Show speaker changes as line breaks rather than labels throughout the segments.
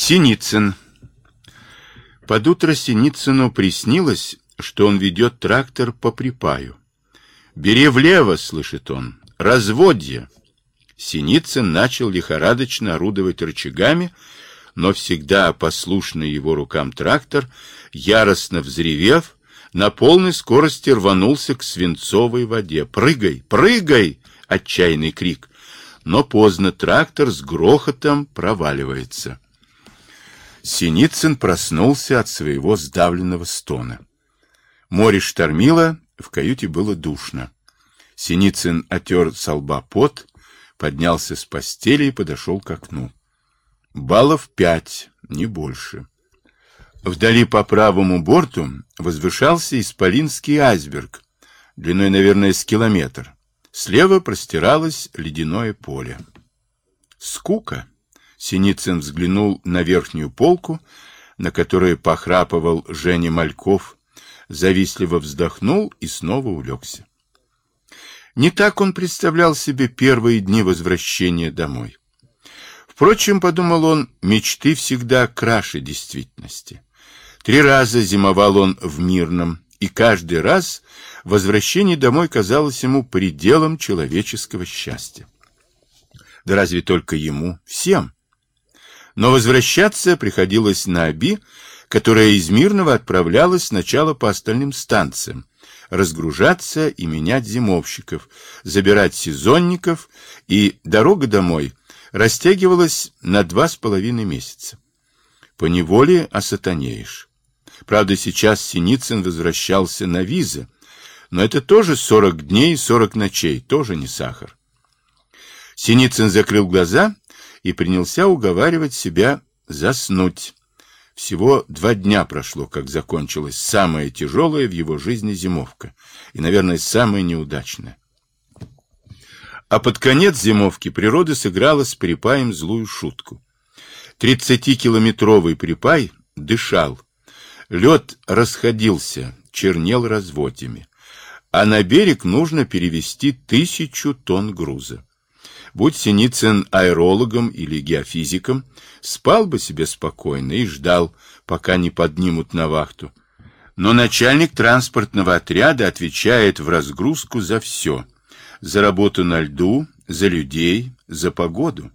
Синицын. Под утро Синицыну приснилось, что он ведет трактор по припаю. «Бери влево!» — слышит он. «Разводье!» Синицын начал лихорадочно орудовать рычагами, но всегда послушный его рукам трактор, яростно взревев, на полной скорости рванулся к свинцовой воде. «Прыгай! Прыгай!» — отчаянный крик. Но поздно трактор с грохотом проваливается. Синицын проснулся от своего сдавленного стона. Море штормило, в каюте было душно. Синицын отер со лба пот, поднялся с постели и подошел к окну. Баллов пять, не больше. Вдали по правому борту возвышался исполинский айсберг, длиной, наверное, с километр. Слева простиралось ледяное поле. Скука. Синицын взглянул на верхнюю полку, на которой похрапывал Женя Мальков, завистливо вздохнул и снова улегся. Не так он представлял себе первые дни возвращения домой. Впрочем, подумал он, мечты всегда краше действительности. Три раза зимовал он в Мирном, и каждый раз возвращение домой казалось ему пределом человеческого счастья. Да разве только ему, всем. Но возвращаться приходилось на Оби, которая из Мирного отправлялась сначала по остальным станциям, разгружаться и менять зимовщиков, забирать сезонников, и дорога домой растягивалась на два с половиной месяца. По неволе осатанеешь. Правда, сейчас Синицын возвращался на визы, но это тоже сорок дней и сорок ночей, тоже не сахар. Синицын закрыл глаза и принялся уговаривать себя заснуть. Всего два дня прошло, как закончилась самая тяжелая в его жизни зимовка, и, наверное, самая неудачная. А под конец зимовки природа сыграла с припаем злую шутку. Тридцатикилометровый припай дышал. Лед расходился, чернел разводями. А на берег нужно перевести тысячу тонн груза. Будь Синицын аэрологом или геофизиком, спал бы себе спокойно и ждал, пока не поднимут на вахту. Но начальник транспортного отряда отвечает в разгрузку за все. За работу на льду, за людей, за погоду.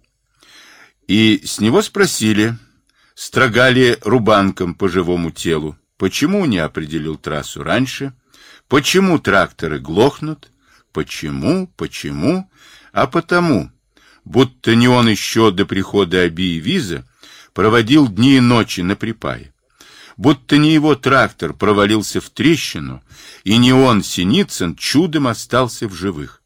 И с него спросили, строгали рубанком по живому телу, почему не определил трассу раньше, почему тракторы глохнут, почему, почему, а потому, будто не он еще до прихода Аби и Виза проводил дни и ночи на припае, будто не его трактор провалился в трещину, и не он, Синицын, чудом остался в живых.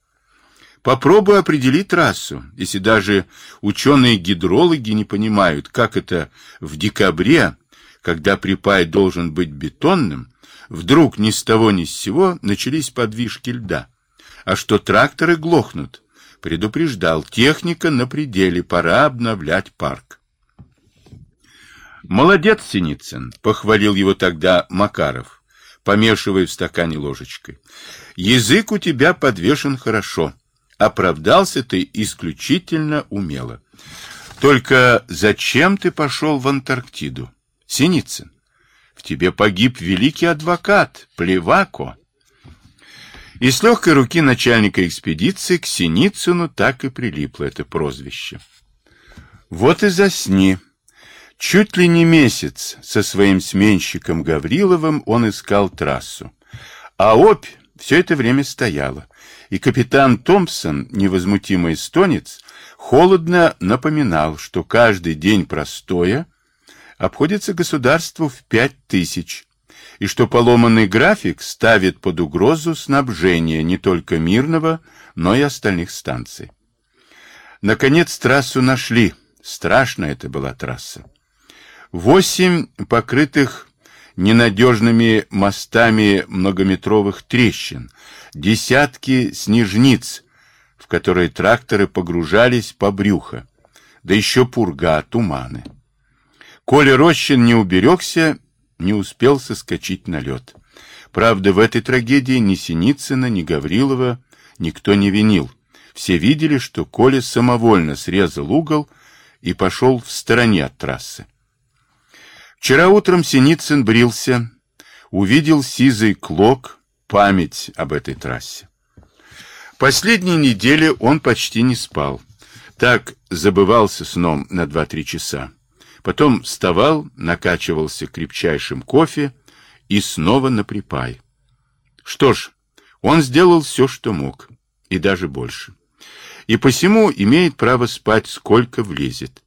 Попробуй определить трассу, если даже ученые-гидрологи не понимают, как это в декабре, когда припай должен быть бетонным, вдруг ни с того ни с сего начались подвижки льда, а что тракторы глохнут, предупреждал, техника на пределе, пора обновлять парк. Молодец, Синицын, похвалил его тогда Макаров, помешивая в стакане ложечкой. Язык у тебя подвешен хорошо. Оправдался ты исключительно умело. Только зачем ты пошел в Антарктиду? Синицын, в тебе погиб великий адвокат Плевако. И с легкой руки начальника экспедиции к Синицыну так и прилипло это прозвище. Вот и засни. Чуть ли не месяц со своим сменщиком Гавриловым он искал трассу. А опь все это время стояла, и капитан Томпсон, невозмутимый эстонец, холодно напоминал, что каждый день простоя обходится государству в пять тысяч, и что поломанный график ставит под угрозу снабжение не только Мирного, но и остальных станций. Наконец трассу нашли. Страшная это была трасса. Восемь покрытых ненадежными мостами многометровых трещин, десятки снежниц, в которые тракторы погружались по брюхо, да еще пурга, туманы. Коля Рощин не уберегся не успел соскочить на лед. Правда, в этой трагедии ни Синицына, ни Гаврилова никто не винил. Все видели, что Коля самовольно срезал угол и пошел в стороне от трассы. Вчера утром Синицын брился, увидел сизый клок, память об этой трассе. Последние недели он почти не спал. Так забывался сном на 2-3 часа. Потом вставал, накачивался крепчайшим кофе и снова на припай. Что ж, он сделал все, что мог, и даже больше. И посему имеет право спать сколько влезет.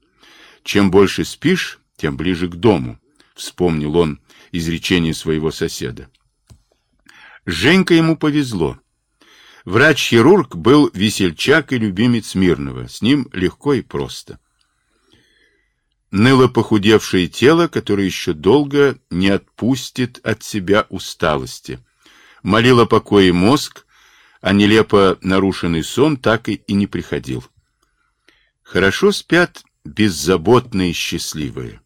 Чем больше спишь, тем ближе к дому, вспомнил он изречение своего соседа. Женька ему повезло. Врач-хирург был весельчак и любимец Мирного, с ним легко и просто. Ныло похудевшее тело, которое еще долго не отпустит от себя усталости. Молило покое мозг, а нелепо нарушенный сон так и, и не приходил. Хорошо спят беззаботные счастливые.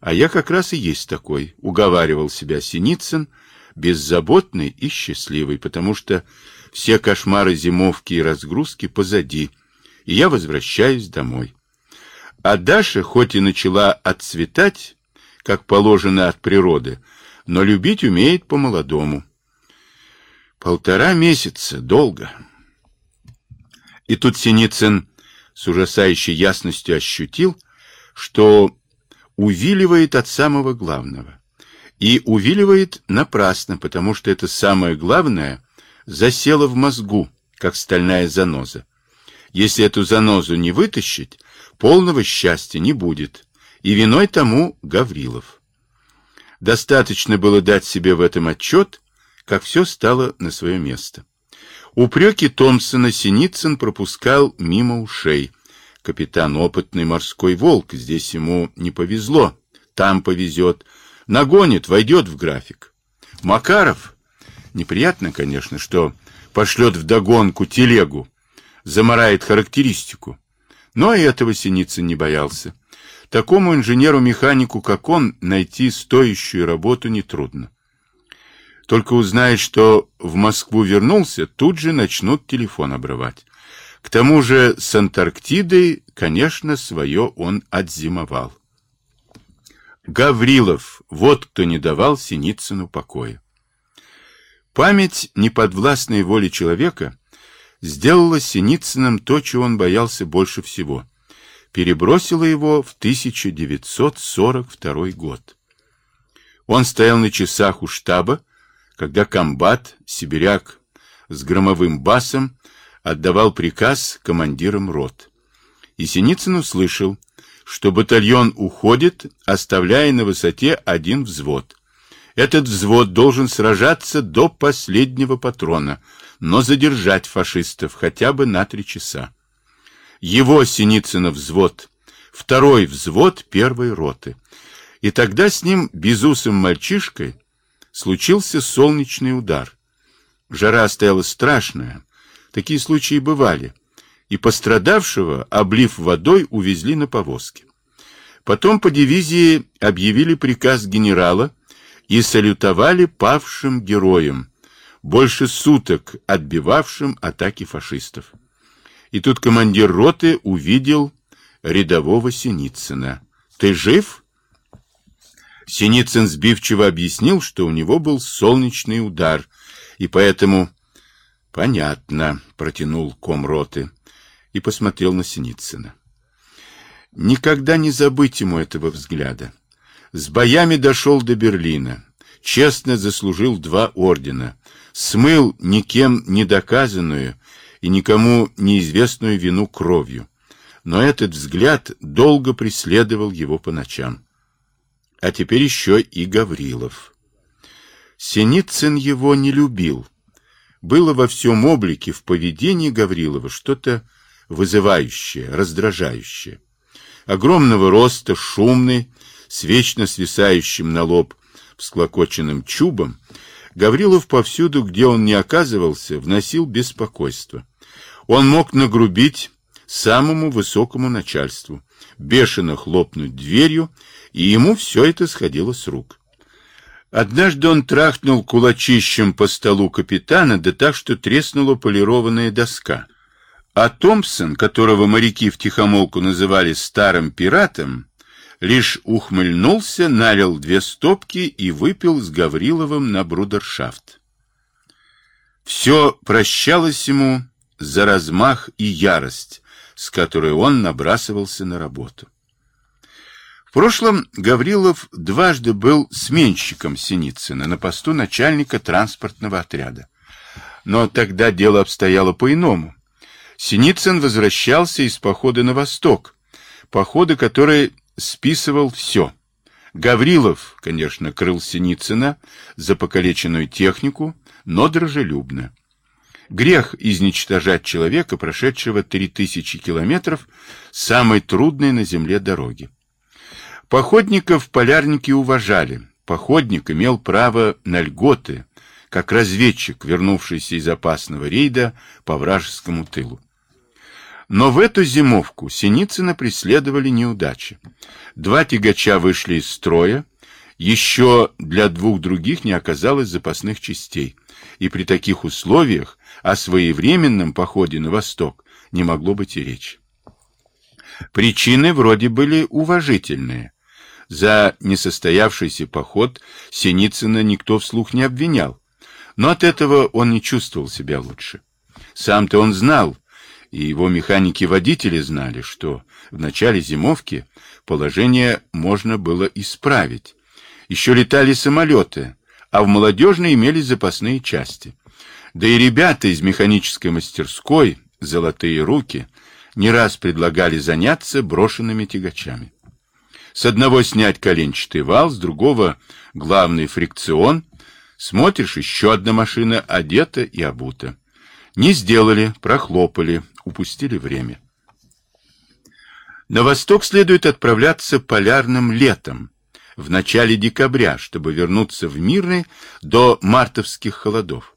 А я как раз и есть такой, уговаривал себя Синицын, беззаботный и счастливый, потому что все кошмары зимовки и разгрузки позади, и я возвращаюсь домой. А Даша хоть и начала отцветать, как положено от природы, но любить умеет по-молодому. Полтора месяца, долго. И тут Синицын с ужасающей ясностью ощутил, что увиливает от самого главного. И увиливает напрасно, потому что это самое главное засело в мозгу, как стальная заноза. Если эту занозу не вытащить, полного счастья не будет, и виной тому Гаврилов. Достаточно было дать себе в этом отчет, как все стало на свое место. Упреки Томпсона Синицын пропускал мимо ушей. Капитан опытный морской волк, здесь ему не повезло, там повезет, нагонит, войдет в график. Макаров Неприятно, конечно, что пошлет вдогонку телегу, замарает характеристику. Но и этого Синицын не боялся. Такому инженеру-механику, как он, найти стоящую работу нетрудно. Только узнает, что в Москву вернулся, тут же начнут телефон обрывать. К тому же с Антарктидой, конечно, свое он отзимовал. Гаврилов, вот кто не давал Синицыну покоя. Память неподвластной воли человека сделала Синицыным то, чего он боялся больше всего. Перебросила его в 1942 год. Он стоял на часах у штаба, когда комбат, сибиряк с громовым басом, отдавал приказ командирам рот. И Синицын услышал, что батальон уходит, оставляя на высоте один взвод. Этот взвод должен сражаться до последнего патрона, но задержать фашистов хотя бы на три часа. Его Синицынов взвод, второй взвод первой роты. И тогда с ним, безусым мальчишкой, случился солнечный удар. Жара стояла страшная, такие случаи бывали, и пострадавшего, облив водой, увезли на повозке. Потом по дивизии объявили приказ генерала и салютовали павшим героям, больше суток отбивавшим атаки фашистов. И тут командир роты увидел рядового Синицына. «Ты жив?» Синицын сбивчиво объяснил, что у него был солнечный удар, и поэтому... «Понятно», — протянул ком роты и посмотрел на Синицына. Никогда не забыть ему этого взгляда. С боями дошел до Берлина, честно заслужил два ордена, смыл никем не доказанную и никому неизвестную вину кровью. Но этот взгляд долго преследовал его по ночам. А теперь еще и Гаврилов. Синицын его не любил. Было во всем облике, в поведении Гаврилова что-то вызывающее, раздражающее. Огромного роста, шумный, с вечно свисающим на лоб всклокоченным чубом, Гаврилов повсюду, где он не оказывался, вносил беспокойство. Он мог нагрубить самому высокому начальству, бешено хлопнуть дверью, и ему все это сходило с рук. Однажды он трахнул кулачищем по столу капитана, да так, что треснула полированная доска. А Томпсон, которого моряки втихомолку называли старым пиратом, лишь ухмыльнулся, налил две стопки и выпил с Гавриловым на брудершафт. Все прощалось ему за размах и ярость, с которой он набрасывался на работу. В прошлом Гаврилов дважды был сменщиком Синицына на посту начальника транспортного отряда. Но тогда дело обстояло по-иному. Синицын возвращался из похода на восток, похода, который списывал все. Гаврилов, конечно, крыл Синицына за покалеченную технику, но дружелюбно. Грех изничтожать человека, прошедшего три тысячи километров самой трудной на земле дороги. Походников полярники уважали. Походник имел право на льготы, как разведчик, вернувшийся из опасного рейда по вражескому тылу. Но в эту зимовку Синицына преследовали неудачи. Два тягача вышли из строя, еще для двух других не оказалось запасных частей, и при таких условиях о своевременном походе на восток не могло быть и речи. Причины вроде были уважительные. За несостоявшийся поход Синицына никто вслух не обвинял, но от этого он не чувствовал себя лучше. Сам-то он знал, и его механики-водители знали, что в начале зимовки положение можно было исправить. Еще летали самолеты, а в молодежной имелись запасные части. Да и ребята из механической мастерской, золотые руки, не раз предлагали заняться брошенными тягачами. С одного снять коленчатый вал, с другого главный фрикцион. Смотришь, еще одна машина одета и обута. Не сделали, прохлопали, упустили время. На восток следует отправляться полярным летом, в начале декабря, чтобы вернуться в Мирный до мартовских холодов.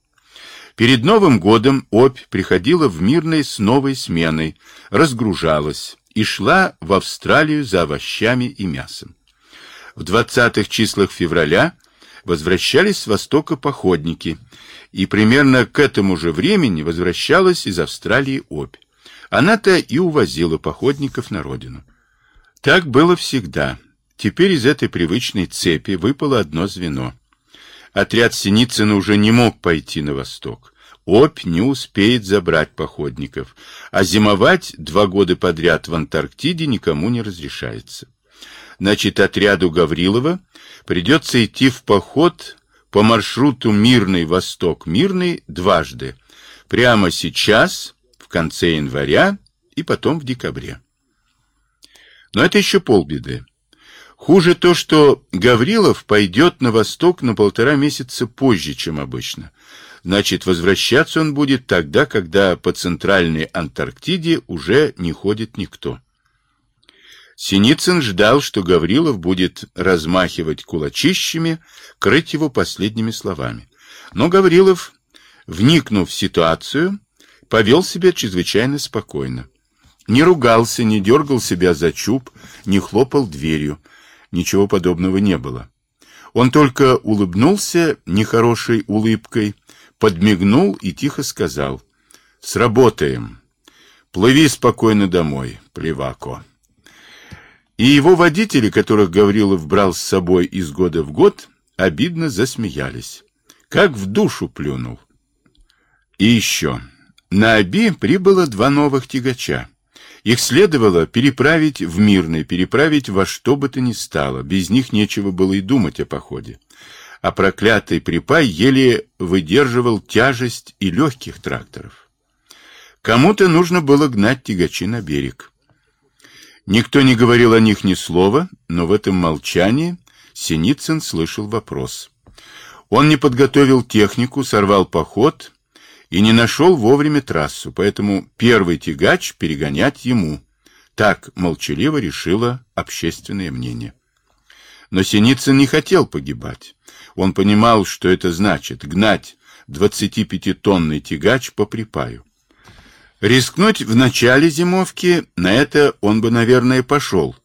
Перед Новым годом Обь приходила в Мирный с новой сменой, разгружалась, и шла в Австралию за овощами и мясом. В 20-х числах февраля возвращались с востока походники, и примерно к этому же времени возвращалась из Австралии Обь. Она-то и увозила походников на родину. Так было всегда. Теперь из этой привычной цепи выпало одно звено. Отряд Синицына уже не мог пойти на восток. Обь не успеет забрать походников, а зимовать два года подряд в Антарктиде никому не разрешается. Значит, отряду Гаврилова придется идти в поход по маршруту Мирный Восток-Мирный дважды. Прямо сейчас, в конце января и потом в декабре. Но это еще полбеды. Хуже то, что Гаврилов пойдет на восток на полтора месяца позже, чем обычно. Значит, возвращаться он будет тогда, когда по центральной Антарктиде уже не ходит никто. Синицын ждал, что Гаврилов будет размахивать кулачищами, крыть его последними словами. Но Гаврилов, вникнув в ситуацию, повел себя чрезвычайно спокойно. Не ругался, не дергал себя за чуб, не хлопал дверью. Ничего подобного не было. Он только улыбнулся нехорошей улыбкой, подмигнул и тихо сказал. «Сработаем. Плыви спокойно домой, Плевако». И его водители, которых Гаврилов брал с собой из года в год, обидно засмеялись. Как в душу плюнул. И еще. На Оби прибыло два новых тягача. Их следовало переправить в Мирный, переправить во что бы то ни стало. Без них нечего было и думать о походе а проклятый припай еле выдерживал тяжесть и легких тракторов. Кому-то нужно было гнать тягачи на берег. Никто не говорил о них ни слова, но в этом молчании Синицын слышал вопрос. Он не подготовил технику, сорвал поход и не нашел вовремя трассу, поэтому первый тягач перегонять ему. Так молчаливо решило общественное мнение. Но Синицын не хотел погибать. Он понимал, что это значит — гнать 25-тонный тягач по припаю. Рискнуть в начале зимовки, на это он бы, наверное, пошел.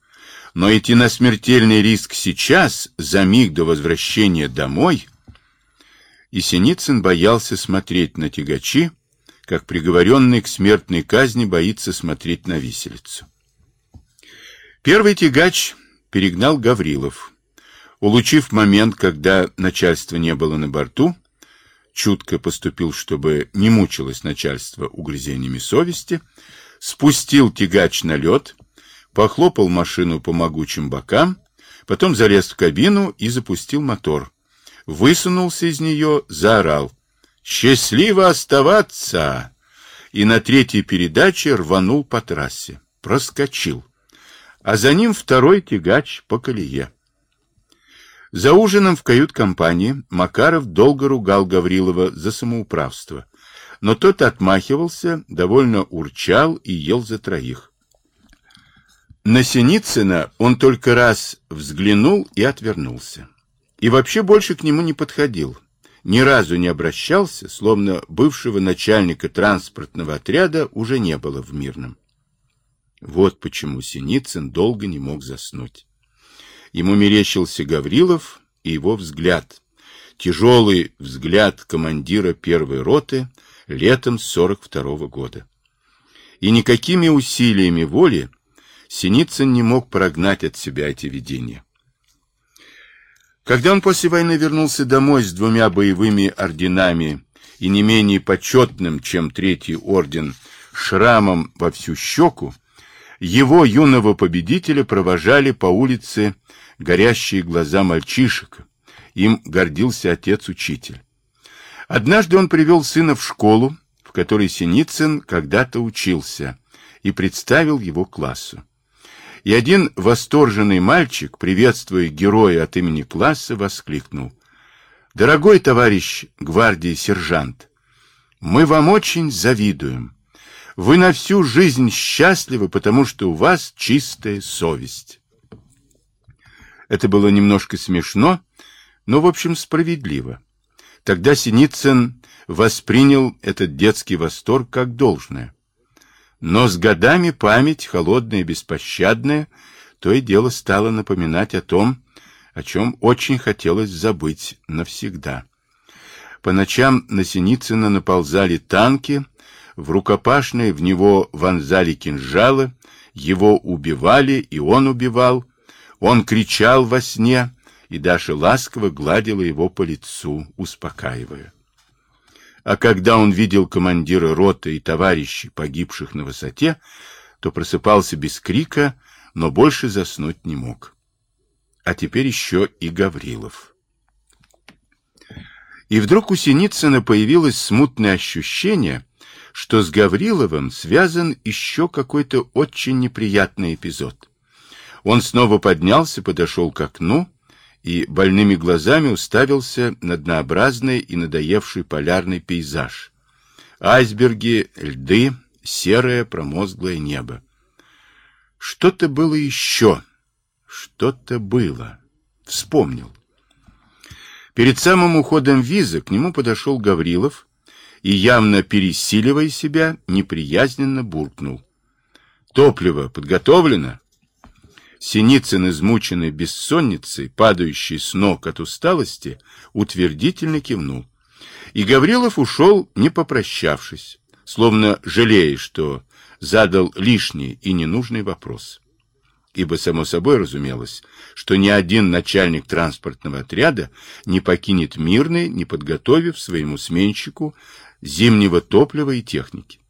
Но идти на смертельный риск сейчас, за миг до возвращения домой... И Синицын боялся смотреть на тягачи, как приговоренный к смертной казни боится смотреть на виселицу. Первый тягач перегнал Гаврилов. Улучив момент, когда начальства не было на борту, чутко поступил, чтобы не мучилось начальство угрызениями совести, спустил тягач на лед, похлопал машину по могучим бокам, потом залез в кабину и запустил мотор. Высунулся из нее, заорал. «Счастливо оставаться!» И на третьей передаче рванул по трассе. Проскочил. А за ним второй тягач по колее. За ужином в кают-компании Макаров долго ругал Гаврилова за самоуправство, но тот отмахивался, довольно урчал и ел за троих. На Синицына он только раз взглянул и отвернулся. И вообще больше к нему не подходил. Ни разу не обращался, словно бывшего начальника транспортного отряда уже не было в Мирном. Вот почему Синицын долго не мог заснуть. Ему мерещился Гаврилов и его взгляд. Тяжелый взгляд командира первой роты летом 42 -го года. И никакими усилиями воли Синицын не мог прогнать от себя эти видения. Когда он после войны вернулся домой с двумя боевыми орденами и не менее почетным, чем третий орден, шрамом во всю щеку, его юного победителя провожали по улице горящие глаза мальчишек. Им гордился отец-учитель. Однажды он привел сына в школу, в которой Синицын когда-то учился, и представил его классу. И один восторженный мальчик, приветствуя героя от имени класса, воскликнул. «Дорогой товарищ гвардии сержант, мы вам очень завидуем. Вы на всю жизнь счастливы, потому что у вас чистая совесть». Это было немножко смешно, но, в общем, справедливо. Тогда Синицын воспринял этот детский восторг как должное. Но с годами память, холодная и беспощадная, то и дело стало напоминать о том, о чем очень хотелось забыть навсегда. По ночам на Синицына наползали танки, в рукопашные в него вонзали кинжалы, его убивали, и он убивал, он кричал во сне, и Даша ласково гладила его по лицу, успокаивая. А когда он видел командира роты и товарищей, погибших на высоте, то просыпался без крика, но больше заснуть не мог. А теперь еще и Гаврилов. И вдруг у Синицына появилось смутное ощущение, что с Гавриловым связан еще какой-то очень неприятный эпизод. Он снова поднялся, подошел к окну и больными глазами уставился на однообразный и надоевший полярный пейзаж. Айсберги, льды, серое промозглое небо. Что-то было еще, что-то было. Вспомнил. Перед самым уходом виза к нему подошел Гаврилов и, явно пересиливая себя, неприязненно буркнул. «Топливо подготовлено?» Синицын, измученный бессонницей, падающий с ног от усталости, утвердительно кивнул. И Гаврилов ушел, не попрощавшись, словно жалея, что задал лишний и ненужный вопрос. Ибо, само собой разумелось, что ни один начальник транспортного отряда не покинет мирный, не подготовив своему сменщику зимнего топлива и техники.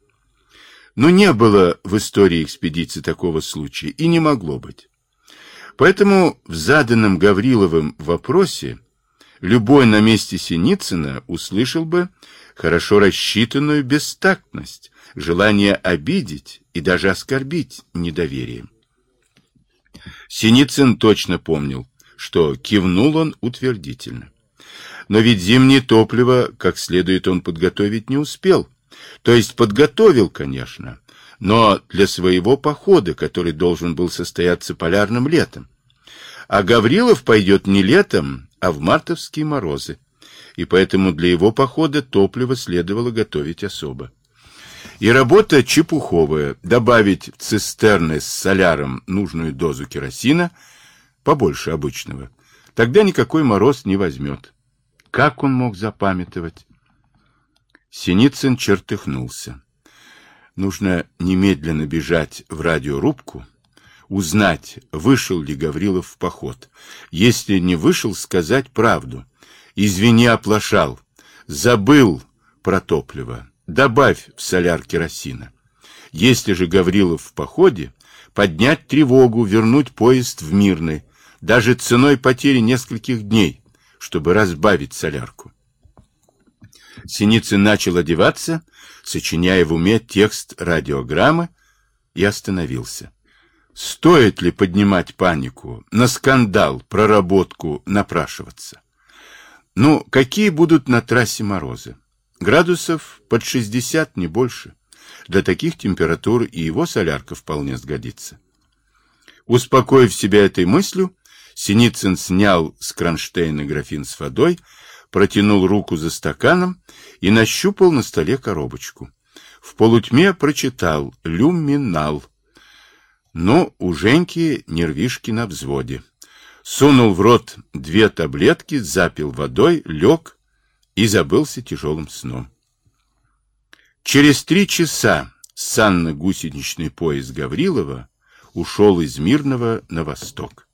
Но не было в истории экспедиции такого случая и не могло быть. Поэтому в заданном Гавриловым вопросе любой на месте Синицына услышал бы хорошо рассчитанную бестактность, желание обидеть и даже оскорбить недоверием. Синицын точно помнил, что кивнул он утвердительно. Но ведь зимнее топливо, как следует, он подготовить не успел. То есть подготовил, конечно, но для своего похода, который должен был состояться полярным летом. А Гаврилов пойдет не летом, а в мартовские морозы, и поэтому для его похода топливо следовало готовить особо. И работа чепуховая, добавить в цистерны с соляром нужную дозу керосина, побольше обычного, тогда никакой мороз не возьмет. Как он мог запамятовать? Синицын чертыхнулся. Нужно немедленно бежать в радиорубку, узнать, вышел ли Гаврилов в поход. Если не вышел, сказать правду. Извини, оплошал. Забыл про топливо. Добавь в соляр керосина. Если же Гаврилов в походе, поднять тревогу, вернуть поезд в Мирный, даже ценой потери нескольких дней, чтобы разбавить солярку. Синицын начал одеваться, сочиняя в уме текст радиограммы, и остановился. Стоит ли поднимать панику, на скандал, проработку напрашиваться? Ну, какие будут на трассе морозы? Градусов под 60, не больше. Для таких температур и его солярка вполне сгодится. Успокоив себя этой мыслью, Синицын снял с кронштейна графин с водой, протянул руку за стаканом и нащупал на столе коробочку. В полутьме прочитал «Люминал». Но у Женьки нервишки на взводе. Сунул в рот две таблетки, запил водой, лег и забылся тяжелым сном. Через три часа санно-гусеничный поезд Гаврилова ушел из Мирного на восток.